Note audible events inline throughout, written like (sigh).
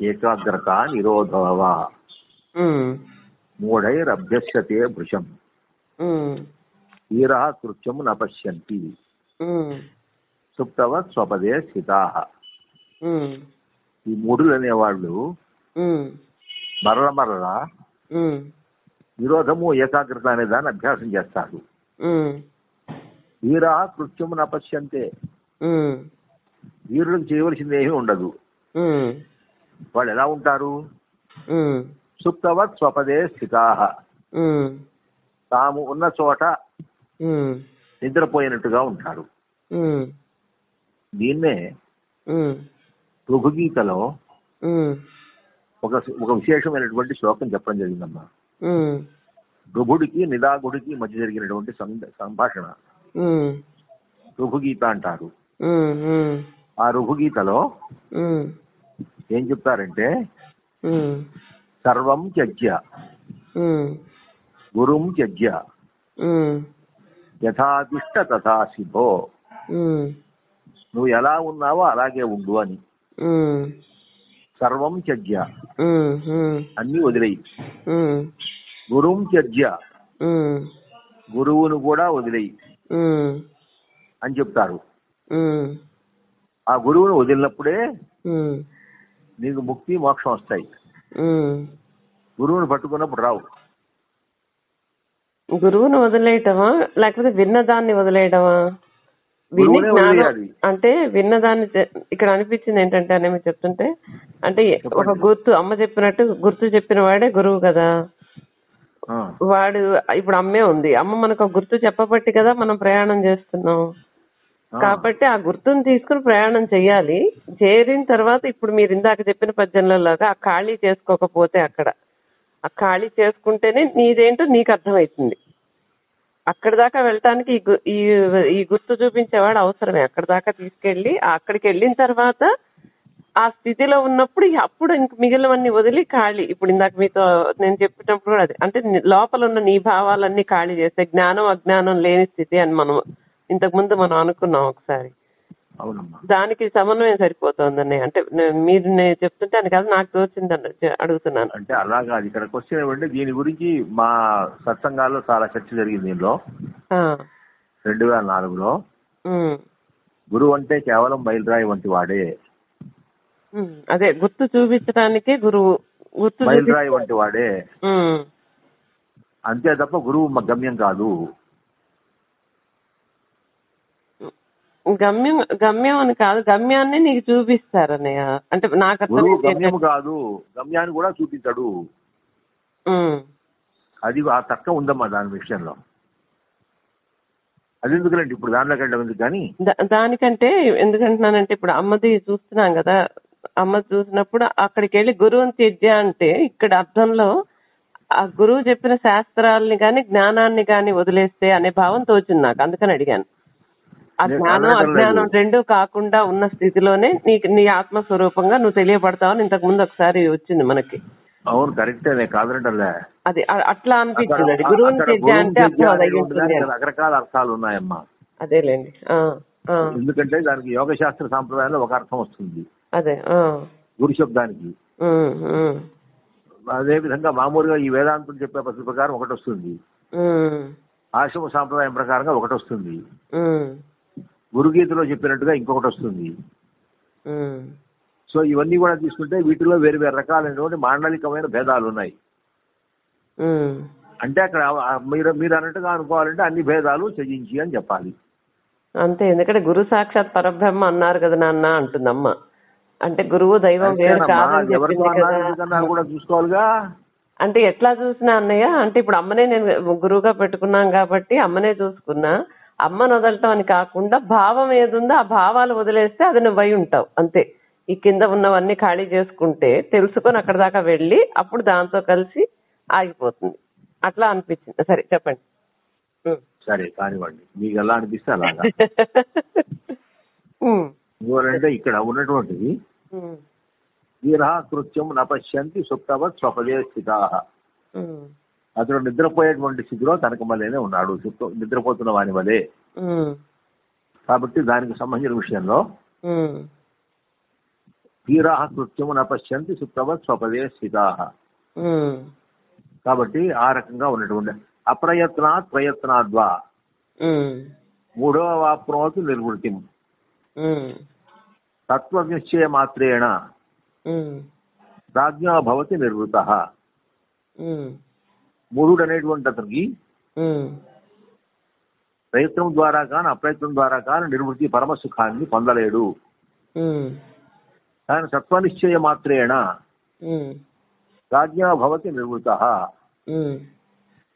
ఏకాగ్రత నిరోధవ మూఢైరభ్యస్యతే భృశం ఉమ్, తీర కృత్యం న పశ్యంతి. ఉమ్, సుప్తవత్ స్వపదే స్థితా. ఉమ్, ఈ మూడులు అనేవాళ్ళు మరల మరల నిరోధము ఏకాగ్రత అనే దాన్ని అభ్యాసం చేస్తారు. వీర కృత్యము నపశ్యంతే వీరులకు చేయవలసింది ఏమీ ఉండదు. వాళ్ళు ఎలా ఉంటారు? సుప్తవత్ స్వపదే స్థితా. ఉమ్, తాము ఉన్న చోట నిద్రపోయినట్టుగా ఉంటారు. దీన్నే ఉమ్, ఒక ఒక విశేషమైనటువంటి శ్లోకం చెప్పడం జరిగిందమ్మా. ఋభుడికి నిదాగుడికి మధ్య జరిగినటువంటి సంభాషణ. ఉమ్, ఋభుగీత అంటారు. ఆ ఋభుగీతలో ఉమ్, ఏం చెప్తారంటే సర్వం త్యజ్య గురుం త్యజ్య యథాదిష్ట తథా శిభో ఉమ్, నువ్వు ఎలా ఉన్నావో అలాగే ఉండు అని. సర్వం త్యజ్య. అన్ని వదిలేయి. గురుం త్యజ్య. గురువును కూడా వదిలేయి అని చెప్తారు. ఆ గురువును వదిలినప్పుడే నీకు ముక్తి మోక్షం వస్తాయి. గురువును పట్టుకున్నప్పుడు రావు గురువును వదిలేయటమా లేకపోతే విన్నదాన్ని వదిలేయాలి. అంటే విన్నదాన్ని ఇక్కడ అనిపించింది ఏంటంటే అనే మీరు చెప్తుంటే అంటే ఒక. గుర్తు అమ్మ చెప్పినట్టు గుర్తు చెప్పిన వాడే గురువు కదా వాడు ఇప్పుడు అమ్మే ఉంది అమ్మ మనకు గుర్తు చెప్పబట్టి కదా మనం ప్రయాణం చేస్తున్నాం. కాబట్టి ఆ గుర్తుని తీసుకుని ప్రయాణం చేయాలి. చేరిన తర్వాత ఇప్పుడు మీరు ఇందాక చెప్పిన పద్యంలోలాగా ఆ ఖాళీ చేసుకోకపోతే అక్కడ. ఆ ఖాళీ చేసుకుంటేనే నీదేంటో నీకు అర్థమవుతుంది. అక్కడి దాకా వెళ్ళటానికి ఈ ఈ గుర్తు చూపించేవాడు అవసరమే. అక్కడి దాకా తీసుకెళ్ళి అక్కడికి వెళ్ళిన తర్వాత ఆ స్థితిలో ఉన్నప్పుడు అప్పుడు ఇంక మిగిలినవన్నీ వదిలి ఖాళీ. ఇప్పుడు ఇందాక మీతో నేను చెప్పినప్పుడు కూడా అది. అంటే లోపల ఉన్న నీ భావాలన్నీ ఖాళీ చేస్తే జ్ఞానం అజ్ఞానం లేని స్థితి అని మనం ఇంతకు ముందు మనం అనుకున్నాం ఒకసారి. దానికి సమన్వయం సరిపోతుందని. అంటే మీరు నేను చెప్తుంటే అని కాదు నాకు తోచిందని అడుగుతున్నాను. అంటే అలాగా ఇక్కడ క్వశ్చన్ ఏమంటే దీని గురించి మా సత్సంగాల్లో చాలా చర్చ జరిగింది దీనిలో. రెండు వేల నాలుగులో. గురువు అంటే కేవలం బయలురాయి వంటి వాడే. అదే గుర్తు చూపించడానికే గురువు గుర్తు చూపి బయలురాయి వంటి వాడే. అంతే తప్ప గురువు గమ్యం కాదు. గమ్యం గమ్యం అని కాదు గమ్యాన్ని నీకు చూపిస్తారు అన్నయ్య అంటే నాకు అర్థమైంది గమ్యం కాదు గమ్యాన్ని కూడా చూపించడు. అది ఆ తక్కువ ఉందమ్మా దాని విషయంలో. అది ఎందుకులేండి? ఇప్పుడు దానిలోకి వెళ్ళడం ఎందుకు? కానీ దానికంటే ఎందుకంటున్నానంటే ఇప్పుడు అమ్మది చూస్తున్నాం కదా అమ్మ చూసినప్పుడు అక్కడికి వెళ్ళి గురువుని త్యజ్య అంటే ఇక్కడ అర్థంలో ఆ గురువు చెప్పిన శాస్త్రాలని గాని జ్ఞానాన్ని గాని వదిలేస్తే అనే భావం తోచింది నాకు. అందుకని అడిగాను. ఆ జ్ఞానం. అజ్ఞానం రెండు కాకుండా ఉన్న స్థితిలోనే నీకు నీ ఆత్మస్వరూపంగా నువ్వు తెలియబడతావని ఇంతకు ముందు ఒకసారి వచ్చింది మనకి. అవును కరెక్టే నేను కాదనటంలే. అది అట్లా అనిపించింది అది. గురువుని అంటే అది. రకరకాల అర్థాలు ఉన్నాయమ్మా. అదేలేండి. ఎందుకంటే దానికి యోగ శాస్త్ర సాంప్రదాయంలో ఒక అర్థం వస్తుంది. అదే గురు శబ్దానికి. అదే విధంగా మామూలుగా ఈ వేదాంతం చెప్పే పద్ధతి ప్రకారం ఒకటి వస్తుంది. ఆశ్రమ సాంప్రదాయం ప్రకారంగా ఒకటి వస్తుంది. గురుగీతలో చెప్పినట్టుగా ఇంకొకటి వస్తుంది. సో ఇవన్నీ కూడా తీసుకుంటే వీటిలో వేరు వేరు రకాలైనటువంటి మాండలికమైన భేదాలు ఉన్నాయి. అంటే అక్కడ మీరు మీరు అన్నట్టుగా అనుకోవాలంటే అన్ని భేదాలు త్యజించి అని చెప్పాలి. అంతే ఎందుకంటే గురు సాక్షాత్ పరబ్రహ్మ అన్నారు కదా నాన్న అంటుందమ్మ. అంటే గురువు దైవం వేరు కాదని కూడా చూసుకోవాలిగా? అంటే ఎట్లా చూసినా అన్నయ్య అంటే ఇప్పుడు అమ్మనే నేను గురువుగా పెట్టుకున్నాం కాబట్టి అమ్మనే చూసుకున్నా. అమ్మను వదలటం అని కాకుండా భావం ఏదుందో ఆ భావాలు వదిలేస్తే అది నువ్వు ఉంటావు అంతే ఈ కింద ఉన్నవన్నీ ఖాళీ చేసుకుంటే తెలుసుకొని అక్కడ దాకా వెళ్ళి అప్పుడు దాంతో కలిసి ఆగిపోతుంది అట్లా అనిపించింది సరే చెప్పండి. సరే కానివ్వండి మీకు ఎలా అనిపిస్తే అలాగా. (laughs) ఎందుకంటే ఇక్కడ ఉన్నటువంటిది ఉమ్. వీర కృత్యం నపశ్యంతి సుప్తవత్ స్వపదే స్థిత. అతడు నిద్రపోయేటువంటి స్థితిలో తనకు మళ్ళీనే ఉన్నాడు. నిద్రపోతున్న వాని వలే. కాబట్టి దానికి సంబంధించిన విషయంలో. ధీరా కృత్యము నపశ్యంతి సుప్రవత్ స్వపదే స్థితా కాబట్టి ఆ రకంగా ఉన్నటువంటి అప్రయత్నాత్ ప్రయత్నాద్వా. మూడవ వాప్నోతి నిర్వృత్తి. ఉమ్, తత్వ నిశ్చయ మాత్రేణ. ప్రాజ్ఞా భవతి నిర్వృత. మూఢుడు అనేటువంటి అతనికి ప్రయత్నం ద్వారా కానీ అప్రయత్నం ద్వారా కానీ నిర్వృత్తి పరమ సుఖాన్ని పొందలేడు కానీ సత్వనిశ్చయ మాత్రేణ ఉమ్, ప్రాజ్ఞా భవతి నిర్వృత.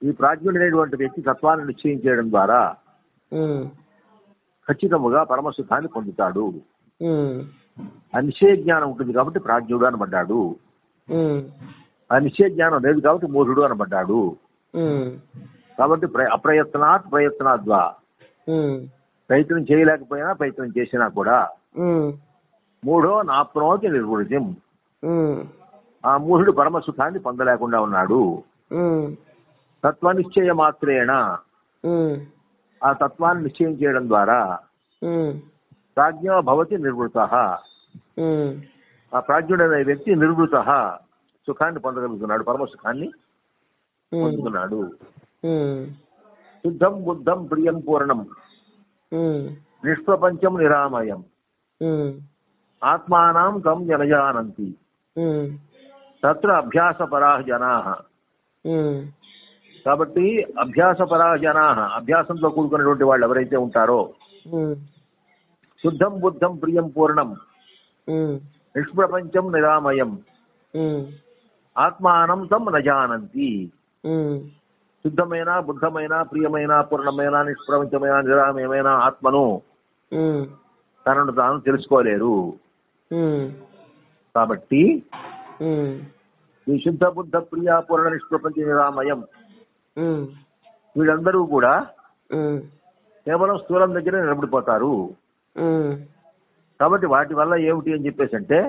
ఈ ప్రాజ్ఞుడైనటువంటి వ్యక్తి తత్వాన్ని నిశ్చయం చేయడం ద్వారా ఖచ్చితముగా పరమ సుఖాన్ని పొందుతాడు. ఆ నిశ్చయ జ్ఞానం ఉంటుంది కాబట్టి ప్రాజ్ఞుడు అనబడ్డాడు. ఆ నిశ్చయ జ్ఞానం లేదు కాబట్టి మూఢుడు అనబడ్డాడు. కాబట్టి ప్ర- అప్రయత్నాత్ ప్రయత్నాద్వా. ప్రయత్నం చేయలేకపోయినా ప్రయత్నం చేసినా కూడా మూడో నాప్నోతి నిర్వృత్యం ఉమ్, ఆ మూఢుడు పరమ సుఖాన్ని పొందలేకుండా ఉన్నాడు. ఉమ్, తత్వనిశ్చయ మాత్రేణ. ఆ తత్వాన్ని నిశ్చయం చేయడం ద్వారా ప్రాజ్ఞ భవతి నిర్వృత. ఆ ప్రాజ్ఞుడనే వ్యక్తి నిర్వృత. సుఖాన్ని పొందగలుగుతున్నాడు పరమ సుఖాన్ని పొందుతున్నాడు. శుద్ధం బుద్ధం ప్రియం పూర్ణం. నిష్ప్రపంచం నిరామయం. ఆత్మానం తం జనజానంతి. తత్ర అభ్యాసపరా జనా. ఉమ్, కాబట్టి అభ్యాసపరా జనా అభ్యాసంతో కూడుకున్నటువంటి వాళ్ళు ఎవరైతే ఉంటారో శుద్ధం బుద్ధం ప్రియం పూర్ణం. నిష్ప్రపంచం నిరామయం. ఆత్మానం తం నజానంతి శుద్ధమైన బుద్ధమైన ప్రియమైన పూర్ణమైన నిష్ప్రపంచమైన నిరామయమైన ఆత్మను తనను తాను తెలుసుకోలేరు. కాబట్టి ఈ శుద్ధ బుద్ధ ప్రియ పూర్ణ నిష్ప్రపంచ నిరామయం వీళ్ళందరూ కూడా కేవలం స్థూలం దగ్గరే నిలబడిపోతారు. కాబట్టి వాటి వల్ల ఏమిటి అని చెప్పేసి అంటే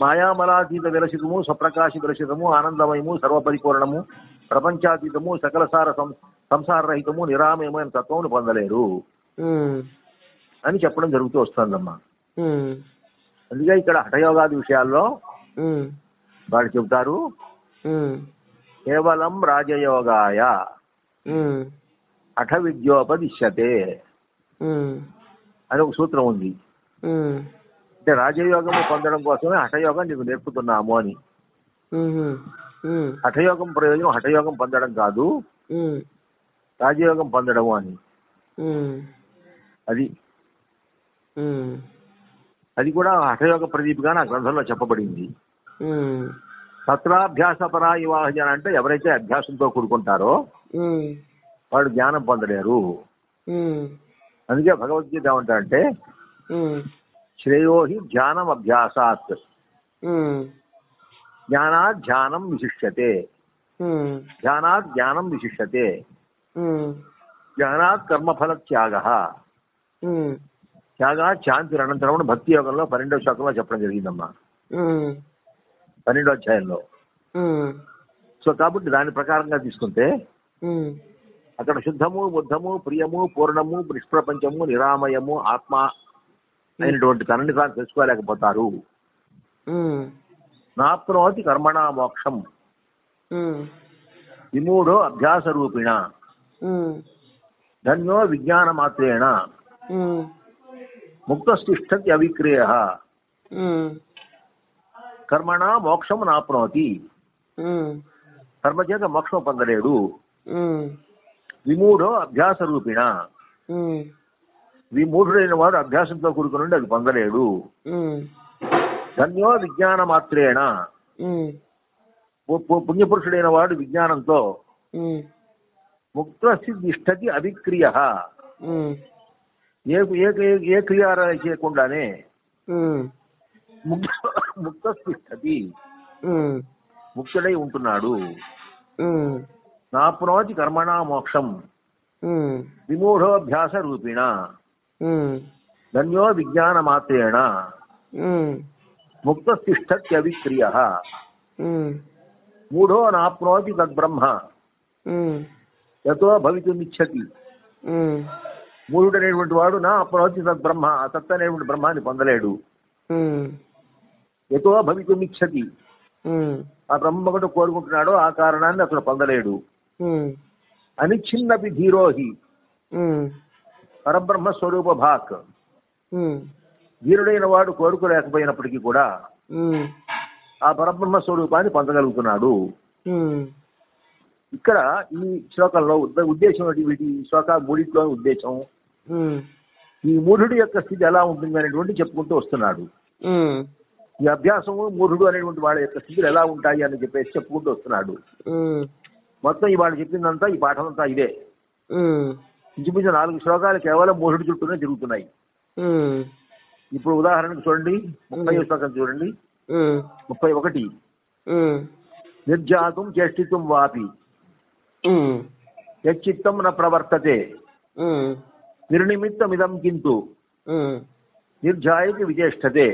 మాయామలాతీత విరసితము స్వప్రకాశ విరసితము ఆనందమయము సర్వపరిపూర్ణము ప్రపంచాతీతము సకలసార సం- సంసారరహితము నిరామయమైన తత్వమును పొందలేరు. అని చెప్పడం జరుగుతూ వస్తుందమ్మా. అందుకే ఇక్కడ హఠయోగాది విషయాల్లో వాళ్ళు చెబుతారు కేవలం రాజయోగాయ. హఠ విద్యోపదిశ్యతే అని ఒక సూత్రం ఉంది. అంటే రాజయోగము పొందడం కోసమే హఠయోగం నీకు నేర్పుతున్నాము అని. హఠయోగం ప్రయోజనం హఠయోగం పొందడం కాదు. రాజయోగం పొందడము అని. అది. అది కూడా హఠయోగ ప్రదీప్గా నా గ్రంథంలో చెప్పబడింది. తత్రాభ్యాసపరా వివాహజన అంటే ఎవరైతే అభ్యాసంతో కూడుకుంటారో వాడు జ్ఞానం పొందలేరు. అందుకే భగవద్గీత ఏమంటారంటే శ్రేయో హి ధ్యానం అభ్యాసాత్. జ్ఞానాత్ ధ్యానం విశిష్యతే. ధ్యానాత్ జ్ఞానం విశిష్యతే. జ్ఞానాత్ కర్మఫల త్యాగ. త్యాగా శాంతి అనంతరం భక్తి యోగంలో పన్నెండవ శాఖంలో చెప్పడం జరిగిందమ్మా. పన్నెండో అధ్యాయంలో. సో కాబట్టి దాని ప్రకారంగా తీసుకుంటే అక్కడ శుద్ధము బుద్ధము ప్రియము పూర్ణము నిష్ప్రపంచము నిరామయము ఆత్మ అయినటువంటి తనని తాను తెలుసుకోలేకపోతారు. నాప్నోతి కర్మణా మోక్షం. విమూఢో అభ్యాస రూపిణ ధన్యో విజ్ఞాన మాత్రేణ ఉమ్, ముక్తస్తిష్టతి అవిక్రియ కర్మణ మోక్షం నాప్నోతి. ఉమ్, కర్మ చేత మోక్షం పొందలేడు. విమూఢో అభ్యాస రూపిణ విమూఢుడైన వాడు అభ్యాసంతో కూడుకుని అది పొందలేడు. ధన్యో విజ్ఞాన మాత్రేణ పుణ్యపురుషుడైన వాడు విజ్ఞానంతో ఉమ్, ముక్త సిద్ధిష్టతి అవిక్రియ ఉమ్, ఏ ఏ క్రియ చేయకుండానే ముక్త తిష్టతి ముక్తుడై ఉంటున్నాడు. నాప్నోతి కర్మణా మోక్షం. విమూఢోభ్యాస రూపిణ ధన్యో విజ్ఞాన మాత్రేణ ముక్త తిష్టత్యవిక్రియ మూఢో నాప్నోతి తద్బ్రహ్మ. యతో భవితుమిచ్చతి. మూఢుడు అనేటువంటి వాడు నా అప్రోచి బ్రహ్మ ఆ తత్ అనేటువంటి బ్రహ్మాన్ని పొందలేడు. ఎతో భవితుమిచ్చతి. ఆ బ్రహ్మ ఒకటి కోరుకుంటున్నాడో ఆ కారణాన్ని అతను పొందలేడు. అనిచ్ఛిన్నపి ధీరోహి పరబ్రహ్మ స్వరూప భాక్. ఉమ్, ధీరుడైన వాడు కోరుకోలేకపోయినప్పటికీ కూడా ఆ పరబ్రహ్మ స్వరూపాన్ని పొందగలుగుతున్నాడు. ఇక్కడ ఈ శ్లోకంలో ఉద్ద- ఉద్దేశం? వీటి ఈ శ్లోక మూడిట్లో ఉద్దేశం? ఈ మూఢుడి యొక్క స్థితి ఎలా ఉంటుంది అనేటువంటి చెప్పుకుంటూ వస్తున్నాడు. ఈ అభ్యాసము మూఢుడు అనేటువంటి వాళ్ళ యొక్క స్థితులు ఎలా ఉంటాయి అని చెప్పేసి చెప్పుకుంటూ వస్తున్నాడు. మొత్తం ఇవాళ చెప్పిందంతా ఈ పాఠం అంతా ఇదే ఇంచుమించు నాలుగు శ్లోకాలు కేవలం మూఢుడి చుట్టూనే తిరుగుతున్నాయి. ఇప్పుడు ఉదాహరణకు చూడండి ముప్పై శ్లోకం చూడండి. ముప్పై ఒకటి. నిర్జాతం చేష్టితం వాపి. యచ్చిత్తం న ప్రవర్తతే. ఉమ్, నిర్నిమిత్తమిదం కింటు నిర్జాయకి విజేష్టతే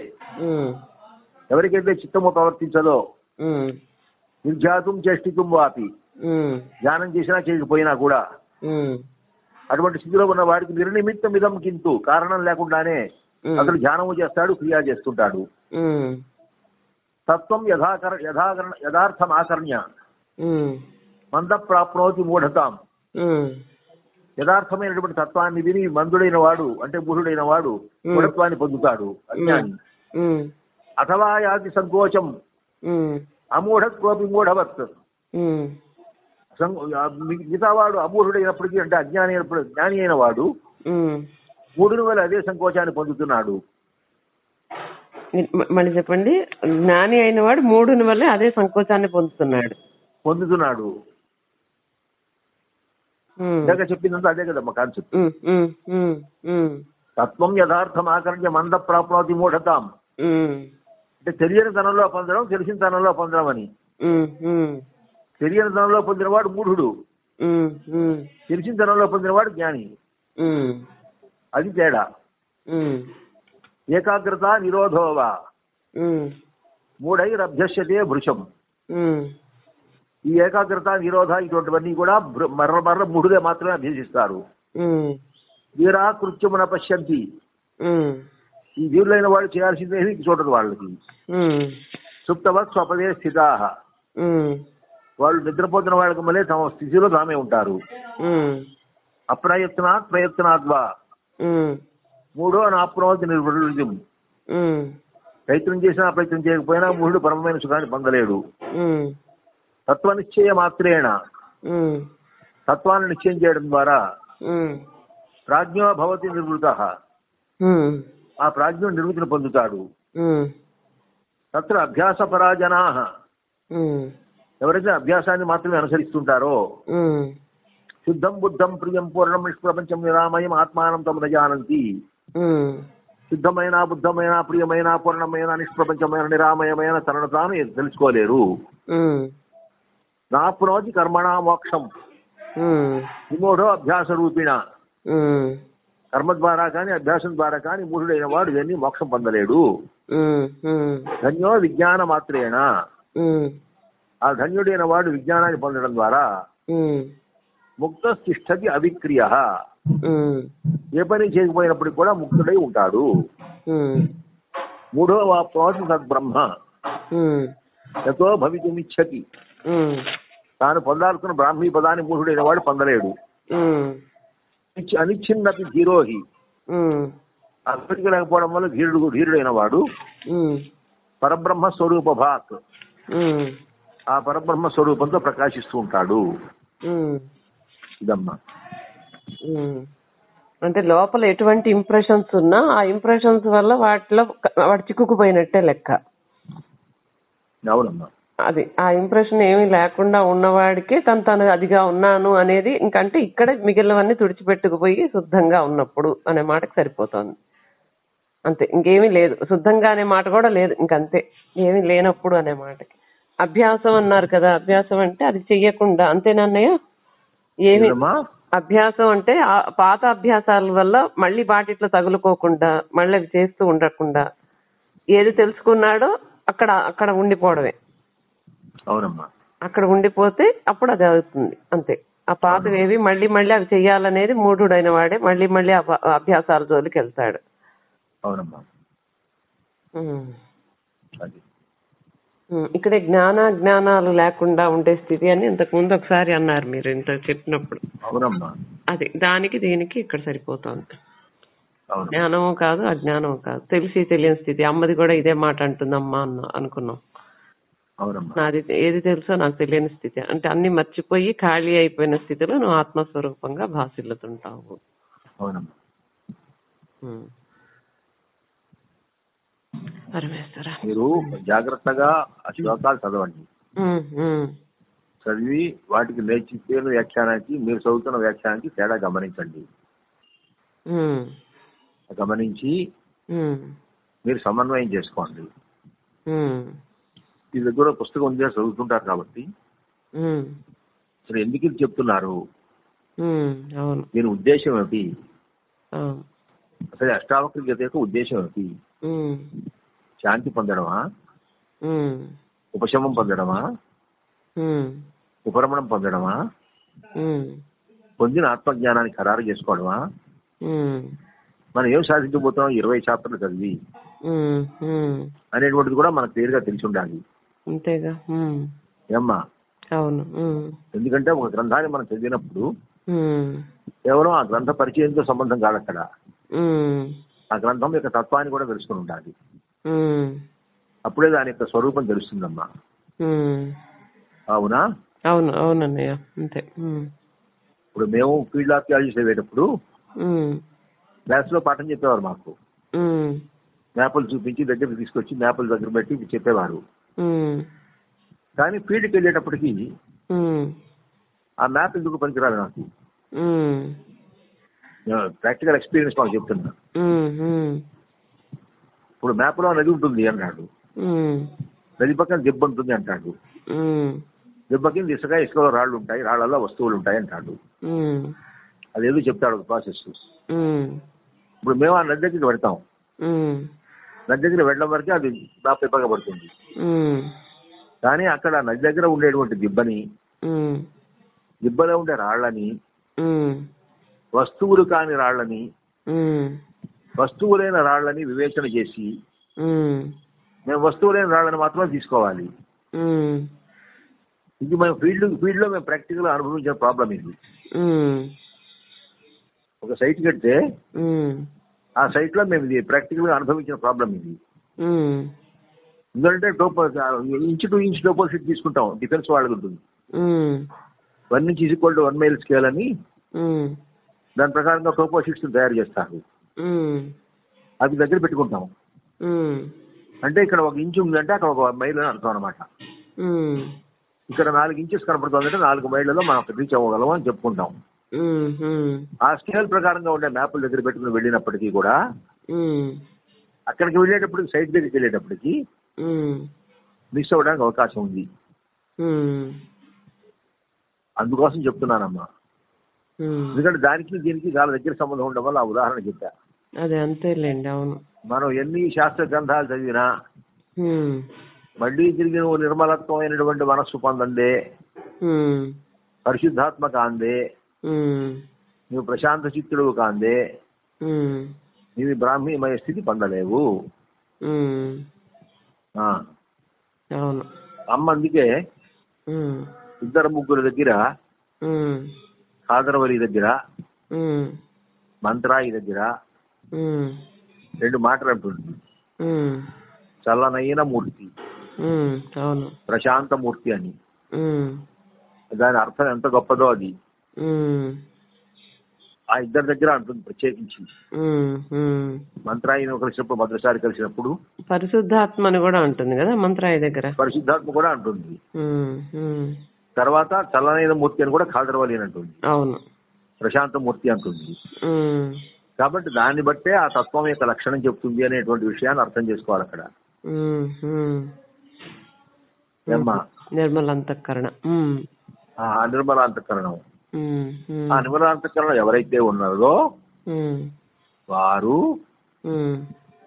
ఎవరికైతే చిత్తము ప్రవర్తించదో నిర్జాతం చేష్టితం వాపి. ధ్యానం చేసినా చేయకపోయినా కూడా అటువంటి స్థితిలో ఉన్న వాడికి నిర్నిమిత్తమిదం కింటు కారణం లేకుండానే అతడు ధ్యానము చేస్తాడు క్రియా చేస్తుంటాడు. తత్వం యథాకర యథాకరణ యథార్థం ఆకర్ణ్య మంద ప్రాప్నోతి మూఢతాం యథార్థమైనటువంటి తత్వాన్ని విని మందుడైన వాడు అంటే మూఢుడైన వాడు. మూఢత్వాన్ని పొందుతాడు అజ్ఞాని. అథవా యాతి సంకోచం. అమూఢత్వపి మూఢవత్. మిగతా వాడు అమూఢుడైనప్పటికీ అంటే అజ్ఞాని అయినప్పుడు జ్ఞాని అయిన వాడు. మూడుని వల్ల అదే సంకోచాన్ని పొందుతున్నాడు. మళ్ళీ చెప్పండి. జ్ఞాని అయిన వాడు మూడుని వల్లే అదే సంకోచాన్ని పొందుతున్నాడు. పొందుతున్నాడు. ఇందాక చెప్పిందంతా అదే కదమ్మా కాన్సెప్ట్ తత్వం యథార్థం ఆకర్ణ్య మంద ప్రాప్నోతి మూఢతాం. అంటే తెలియని తనంలో పొందడం తెలిసిన తనంలో పొందడం అని. తెలియని తనంలో పొందినవాడు మూఢుడు. తెలిసిన తనంలో పొందినవాడు జ్ఞాని. అది తేడా. ఏకాగ్రత నిరోధోవా. ఉమ్, మూఢైరభ్యస్యతే భృశం. ఉమ్, ఈ ఏకాగ్రత నిరోధ ఇటువంటివన్నీ కూడా మర్ర మర్ర మూఢులే మాత్రమే అభ్యసిస్తారు. వీరా కృత్యమున పశ్యంతి. ఈ వీరులైన వాళ్ళు చేయాల్సిందేమి? చూడదు వాళ్ళకి. సుప్తవత్ స్వపదే స్థితా వాళ్ళు నిద్రపోతున్న వాళ్ళకి మళ్ళీ తమ స్థితిలో తామే ఉంటారు. అప్రయత్నాత్ ప్రయత్నాద్వా. మూడో నాప్నోతి నిర్వృతం ఉమ్, ప్రయత్నం చేసినా ప్రయత్నం చేయకపోయినా మూడు పరమమైన సుఖాన్ని పొందలేడు. ఉమ్, తత్వనిశ్చయ మాత్రేణ. తత్వాన్ని నిశ్చయం చేయడం ద్వారా ప్రాజ్ఞో భవతి నిర్వృత. ఉమ్, ఆ ప్రాజ్ఞ నిర్వృతిని పొందుతాడు. తత్ర అభ్యాస పరాజనా ఉమ్, ఎవరైతే అభ్యాసాన్ని మాత్రమే అనుసరిస్తుంటారో శుద్ధం బుద్ధం ప్రియం పూర్ణం నిష్ప్రపంచం నిరామయం ఆత్మానం తమ ఉమ్, శుద్ధమైన బుద్ధమైన ప్రియమైన పూర్ణమైన నిష్ప్రపంచమైన నిరామయమైన తనను తాను తెలుసుకోలేరు. ఉమ్, నాప్నోతి కర్మణ మోక్షం. విమూఢో అభ్యాస రూపిణ కర్మ ద్వారా కానీ అభ్యాసం ద్వారా కానీ మూఢుడైన వాడు ఇవన్నీ మోక్షం పొందలేడు. ధన్యో విజ్ఞాన మాత్రేణ ఉమ్, ఆ ధన్యుడైన వాడు విజ్ఞానాన్ని పొందడం ద్వారా ముక్త తిష్టతి అవిక్రియ. ఏ పని చేయకపోయినప్పటికీ కూడా ముక్తుడై ఉంటాడు. మూడో వాప్నోతి సద్బ్రహ్మ. ఎంతో భవితుమిచ్చతి తాను పొందాల్సిన బ్రాహ్మీ పదాన్ని మూఢుడైన వాడు పొందలేడు. అనిచ్ఛిన్నపి ధీరోహి. అక్కడికి లేకపోవడం వల్ల ధీరుడు ధీరుడైన వాడు పరబ్రహ్మ స్వరూప భాక్ ఆ పరబ్రహ్మ స్వరూపంతో ప్రకాశిస్తూ ఉంటాడు. ఇదమ్మా. అంటే లోపల ఎటువంటి ఇంప్రెషన్స్ ఉన్నా ఆ ఇంప్రెషన్స్ వల్ల వాటిలో వాడు చిక్కుకుపోయినట్టే లెక్క. అవునమ్మా. అది ఆ ఇంప్రెషన్ ఏమీ లేకుండా ఉన్నవాడికే తను తను అదిగా ఉన్నాను అనేది ఇంకంటే ఇక్కడ మిగిలినవన్నీ తుడిచిపెట్టుకుపోయి శుద్ధంగా ఉన్నప్పుడు అనే మాటకు సరిపోతుంది. అంతే ఇంకేమీ లేదు. శుద్ధంగా అనే మాట కూడా లేదు ఇంకంతే. ఏమీ లేనప్పుడు అనే మాటకి. అభ్యాసం అన్నారు కదా అభ్యాసం అంటే అది చెయ్యకుండా అంతేనన్నయ్య ఏమి? అభ్యాసం అంటే పాత అభ్యాసాల వల్ల మళ్ళీ బాటిట్లో తగులుకోకుండా మళ్ళీ అవి చేస్తూ ఉండకుండా ఏది తెలుసుకున్నాడో అక్కడ అక్కడ ఉండిపోవడమే. అవునమ్మా. అక్కడ ఉండిపోతే అప్పుడు అది అవుతుంది అంతే. ఆ పాతవేవి మళ్ళీ మళ్ళీ అవి చెయ్యాలనేది మూఢుడైన వాడే మళ్ళీ మళ్ళీ అభ్యాసాల జోలికి వెళ్తాడు అవునమ్మా. అది. ఇక్కడే జ్ఞాన జ్ఞానాలు లేకుండా ఉండే స్థితి అని ఇంతకు ముందు ఒకసారి అన్నారు మీరు ఇంత చెప్పినప్పుడు. అవునమ్మా. అది దానికి దీనికి ఇక్కడ సరిపోతుంది. జ్ఞానము కాదు అజ్ఞానము కాదు. తెలిసి తెలియని స్థితి. అమ్మది కూడా ఇదే మాట అంటుందమ్మా అన్న అనుకున్నాం. నాది ఏది తెలుసో నాకు తెలియని స్థితి. అంటే అన్ని మర్చిపోయి ఖాళీ అయిపోయిన స్థితిలో నువ్వు ఆత్మస్వరూపంగా భాసిల్లుతుంటావు. అవునమ్మా. పరమేశ్వర. మీరు జాగ్రత్తగా ఆ శ్లోకాలు చదవండి. చదివి వాటికి నేర్చిపోయిన వ్యాఖ్యానానికి మీరు చదువుతున్న వ్యాఖ్యానానికి తేడా గమనించండి. గమనించి మీరు సమన్వయం చేసుకోండి. మీ దగ్గర పుస్తకం ఉంది చదువుతుంటారు కాబట్టి. అసలు ఎందుకు ఇది చెప్తున్నారు? దీని ఉద్దేశం ఏమిటి? అసలు అష్టావక్ర గీత యొక్క ఉద్దేశం ఉమ్, శాంతి పొందడమా? ఉపశమం పొందడమా? ఉపరమణం పొందడమా? పొందిన ఆత్మజ్ఞానాన్ని ఖరారు చేసుకోవడమా? మనం ఏం సాధించబోతున్నాం? ఇరవై చాప్టర్లు చదివి. అనేటువంటిది కూడా మనకు క్లియర్గా తెలిసి ఉండాలి. అంతేగా? ఏమ్మా? అవును. ఎందుకంటే ఒక గ్రంథాన్ని మనం చదివినప్పుడు కేవలం ఆ గ్రంథ పరిచయంతో సంబంధం కాదు అక్కడ. ఆ గ్రంథం యొక్క తత్వాన్ని కూడా తెలుసుకుని ఉండాలి. అప్పుడే దాని యొక్క స్వరూపం తెలుస్తుందమ్మా. అవునా? అవును అవునన్నయ్య అంతే. ఇప్పుడు మేము ఫీల్డ్ ఆర్కియాలజీ చదివేటప్పుడు ఉమ్, క్లాస్లో పాఠం చెప్పేవారు మాకు. మ్యాపులు చూపించి దగ్గరికి తీసుకొచ్చి మ్యాపుల దగ్గర పెట్టి చెప్పేవారు. కానీ ఫీల్డ్కి వెళ్ళేటప్పటికి ఆ మ్యాప్ ఎందుకు పనికిరాదు నాకు? ప్రాక్టికల్ ఎక్స్పీరియన్స్ మాకు చెప్తున్నా. ఇప్పుడు మ్యాప్లో నది ఉంటుంది అన్నాడు నది పక్కన దెబ్బ ఉంటుంది అంటాడు. దెబ్బ కింద ఇసుక ఇసుకలో రాళ్ళు ఉంటాయి రాళ్ళలో వస్తువులు ఉంటాయి అంటాడు. అదేదో చెప్తాడు ఒక ప్రాసెస్ ఇప్పుడు మేము ఆ నది దగ్గరికి పెడతాం నది దగ్గర వెళ్ళడం వరకే అది మ్యాప్ పడుతుంది ఉమ్, కానీ అక్కడ నది దగ్గర ఉండేటువంటి దిబ్బని దిబ్బలో ఉండే రాళ్ళని వస్తువులు కాని రాళ్ళని ఉమ్, వస్తువులైన రాళ్ళని వివేచన చేసి మేము. వస్తువులైన రాళ్ళని మాత్రమే తీసుకోవాలి. ఇది మేము ఫీల్డ్ ఫీల్డ్లో మేము ప్రాక్టికల్ అనుభవించిన ప్రాబ్లం ఇది. ఒక సైట్ కడితే ఆ సైట్లో మేము ఇది ప్రాక్టికల్గా అనుభవించిన ప్రాబ్లం ఇది. ఎందుకంటే topo inch to inch topo sheet తీసుకుంటాం. డిఫెన్స్ వాళ్ళకి ఉంటుంది. One inch equal to one mile scale అని దాని ప్రకారంగా టోపో షీట్స్ తయారు చేస్తారు. అవి దగ్గర పెట్టుకుంటాం అంటే ఇక్కడ ఒక ఇంచు ఉందంటే అక్కడ ఒక మైల్ అని అర్థం అనమాట ఇక్కడ నాలుగు ఇంచెస్ కనపడుతుందంటే నాలుగు మైళ్ళలో మనం రీచ్ అవ్వగలం అని చెప్పుకుంటాం ఆ స్కేల్ ప్రకారంగా ఉండే మ్యాప్ల దగ్గర పెట్టుకుని వెళ్ళినప్పటికీ కూడా అక్కడికి వెళ్ళేటప్పటికి సైట్ దగ్గరికి వెళ్ళేటప్పటికి మిస్ అవ్వడానికి అవకాశం ఉంది. అందుకోసం చెప్తున్నానమ్మా. ఎందుకంటే దానికి దీనికి చాలా దగ్గర సంబంధం ఉండడం వల్ల ఆ ఉదాహరణ చెప్పా. అదే అంతేలేండి అవును. మనం ఎన్ని శాస్త్ర గ్రంథాలు చదివినా మళ్ళీ తిరిగి నువ్వు నిర్మలత్వమైనటువంటి మనస్సు పొందందే పరిశుద్ధాత్మ కాందే. నువ్వు ప్రశాంత చిత్తుడు కాందే. నీవి బ్రాహ్మీమయ స్థితి పొందలేవు. అమ్మ అందుకే ఇద్దరు ముగ్గురు దగ్గర కాదరవలి దగ్గర మంత్రాయి దగ్గర రెండు మాటలు అంటుంది. ఉమ్, చల్లనైన మూర్తి. అవును. ప్రశాంత మూర్తి అని. దాని అర్థం ఎంత గొప్పదో అది. ఆ ఇద్దరి దగ్గర అంటుంది ప్రత్యేకించి. మంత్రాయిని కలిసినప్పుడు భద్రసారి కలిసినప్పుడు పరిశుద్ధాత్మ అని కూడా ఉంటుంది కదా మంత్రాయి దగ్గర. పరిశుద్ధాత్మ కూడా అంటుంది. తర్వాత చల్లనైన మూర్తి అని కూడా కాదరవలి అని అంటుంది. అవును. ప్రశాంత మూర్తి అంటుంది. కాబట్టి దాన్ని బట్టే ఆ తత్వం యొక్క లక్షణం చెప్తుంది అనేటువంటి విషయాన్ని అర్థం చేసుకోవాలి అక్కడ. ఉమ్, ఉమ్. ఏమ్మా నిర్మల. అంతఃకరణ ఉమ్, ఆ నిర్మలాంతకరణం. ఆ నిర్మలాంతకరణం ఎవరైతే ఉన్నారో వారు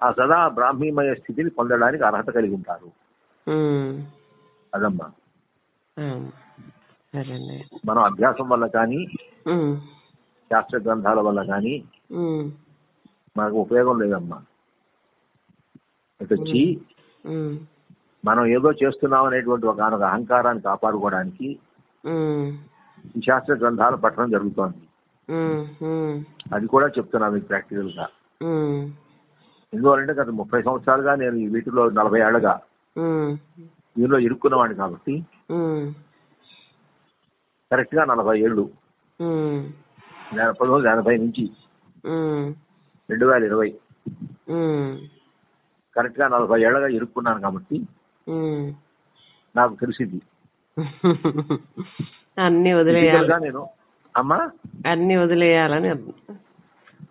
ఆ సదా బ్రాహ్మీమయ స్థితిని పొందడానికి అర్హత కలిగి ఉంటారు. అదమ్మా. మనం అభ్యాసం వల్ల కానీ శాస్త్ర గ్రంథాల వల్ల కానీ మనకు ఉపయోగం లేదమ్మా. వచ్చి మనం ఏదో చేస్తున్నాం అనేటువంటి ఒక అహంకారాన్ని కాపాడుకోవడానికి ఈ శాస్త్ర గ్రంథాలు పట్టడం జరుగుతోంది. అది కూడా చెప్తున్నా మీకు ప్రాక్టికల్గా ఎందువల్లంటే గత ముప్పై సంవత్సరాలుగా నేను ఈ వీటిలో నలభై ఏళ్ళగా దీనిలో ఇరుక్కున్నవాడిని కాబట్టి కరెక్ట్గా నలభై ఏళ్ళు పంతొమ్మిది ఎనభై నుంచి రెండు వేల ఇరవై. కరెక్ట్గా నలభై ఏళ్ళగా ఇరుక్కున్నాను కాబట్టి. నాకు తెలిసింది. అన్ని వదిలేయాలి. నేను అమ్మా? అన్ని వదిలేయాలని.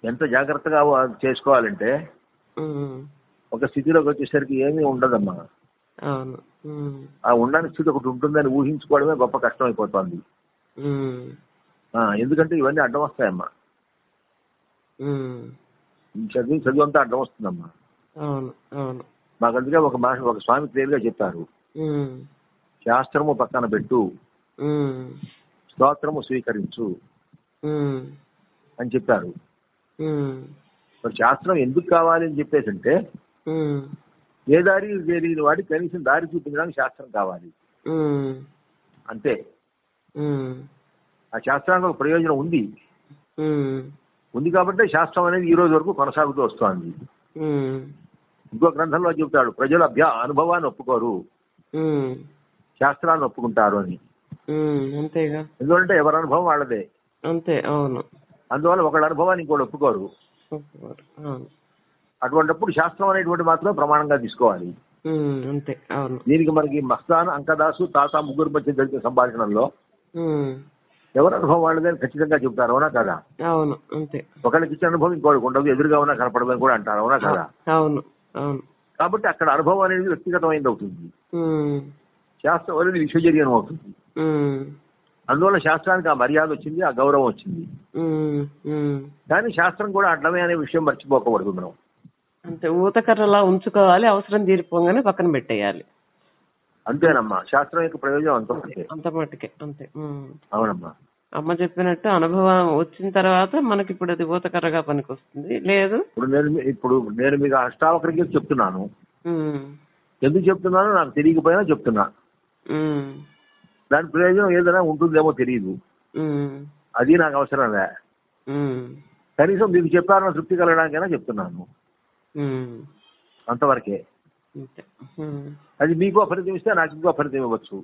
ఎంత జాగ్రత్తగా చేసుకోవాలంటే ఒక స్థితిలోకి వచ్చేసరికి ఏమీ ఉండదమ్మా. అవును. ఆ ఉండని స్థితి ఒకటి ఉంటుందని ఊహించుకోవడమే గొప్ప కష్టం అయిపోతుంది ఎందుకంటే ఇవన్నీ అడ్డం వస్తాయమ్మా. చదివి చదువు అంతా అడ్డం వస్తుందమ్మా. మాకు అందుకే ఒక మాట ఒక స్వామి క్లియర్గా చెప్పారు. శాస్త్రము పక్కన పెట్టు. స్తోత్రము స్వీకరించు అని చెప్పారు. మరి శాస్త్రం ఎందుకు కావాలి అని చెప్పేసి అంటే ఏ దారి తెలియని వాడికి కనీసం దారి చూపించడానికి శాస్త్రం కావాలి. అంతే. ఆ శాస్త్రానికి ఒక ప్రయోజనం ఉంది. ఉంది కాబట్టి శాస్త్రం అనేది ఈ రోజు వరకు కొనసాగుతూ వస్తోంది. ఇంకో గ్రంథంలో చెబుతాడు ప్రజలు అభ్యా అనుభవాన్ని ఒప్పుకోరు. శాస్త్రాన్ని ఒప్పుకుంటారు అని. అంతేగా? ఎందుకంటే ఎవరి అనుభవం వాళ్ళదే. అంతే అవును. అందువల్ల ఒకళ్ళ అనుభవాన్ని ఇంకోటి ఒప్పుకోరు. అటువంటిప్పుడు శాస్త్రం అనేటువంటి మాత్రం ప్రమాణంగా తీసుకోవాలి. అంతే అవును. దీనికి మనకి మస్తాన్ అంకదాసు తాత ముగ్గురు మధ్య జరిగిన సంభాషణలో ఎవరి అనుభవం వాళ్ళదే అని ఖచ్చితంగా చెబుతారు అవునా కదా? అవును అంతే. ఒకళ్ళకి ఇచ్చిన అనుభవం ఇంకోటికి ఉండదు ఎదురుగా ఉన్నా కనపడదని కూడా అంటారు అవునా కదా? అవును అవును. కాబట్టి అక్కడ అనుభవం అనేది వ్యక్తిగతమైనది అవుతుంది. శాస్త్రం అనేది విశ్వజరీయం అవుతుంది. అందువల్ల శాస్త్రానికి ఆ మర్యాద వచ్చింది ఆ గౌరవం వచ్చింది. కానీ శాస్త్రం కూడా అడ్డమే అనే విషయం మర్చిపోకూడదు మనం. అంతే ఊతకర్రలా ఉంచుకోవాలి అవసరం తీరిపోగానే పక్కన పెట్టేయాలి. అంతేనమ్మా. శాస్త్రం యొక్క ప్రయోజనం అంత అంతే మట్టుకే అంతే. అవునమ్మా. అమ్మ చెప్పినట్టు అనుభవం వచ్చిన తర్వాత మనకి ఇప్పుడు అది ఊతకర్రగా పనికొస్తుంది. లేదు. ఇప్పుడు నేను ఇప్పుడు నేను మీకు అష్టావక్రకి చెప్తున్నాను. ఎందుకు చెప్తున్నానో నాకు తెలియకపోయినా చెప్తున్నా. దాని ప్రయోజనం ఏదైనా ఉంటుందేమో తెలియదు అది నాకు అవసరం లే. ఉమ్, కనీసం మీకు చెప్పారన్న తృప్తి కలగడానికైనా చెప్తున్నాను. అంతవరకే. అది మీకు అఫలితం ఇస్తే నాకు ఇంకో అఫలితం ఇవ్వచ్చు.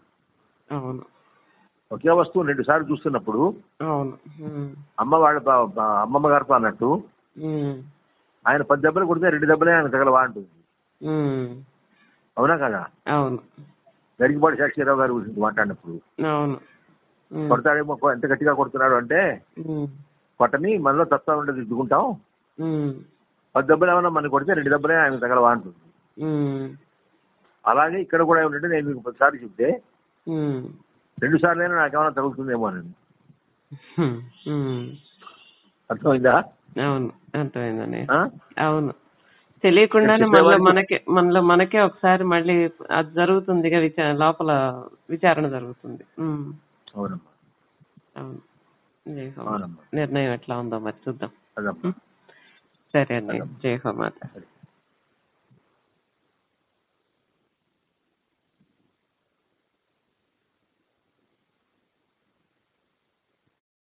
అవును. ఒకే వస్తువు రెండు సార్లు చూస్తున్నప్పుడు అవును. అమ్మ వాళ్ళ అమ్మమ్మ గారితో అన్నట్టు ఆయన పది దెబ్బలు కొడితే రెండు దెబ్బలే ఆయన తగలవా అంటుంది. ఉమ్, అవునా కదా? అవును. గరికపాటి సాక్షిరావు గారి గురించి మాట్లాడినప్పుడు. అవును. కొడతాడేమో ఎంత గట్టిగా కొడుతున్నాడు అంటే కొట్టని మనలో తత్వం ఉంటే దిద్దుకుంటాం పది దెబ్బలు ఏమన్నా మన కొడితే రెండు దెబ్బలే ఆయన తగలవా అంటుంది. ఉమ్, అలాగే ఇక్కడ కూడా ఏమిటంటే నేను మీకు పదిసార్లు చెప్తే రెండు సార్లైనా నాకేమైనా తగులుతుందేమో అని. అర్థమైందా? అవును. అర్థమైందని ఆ? అవును. తెలియకుండానే మనలో మనకే మనలో మనకే ఒకసారి మళ్ళీ అది జరుగుతుంది లోపల విచారణ జరుగుతుంది. అవును. నిర్ణయం ఎట్లా ఉందో మరి చూద్దాం. సరే అండి జై హో మాత. సరే.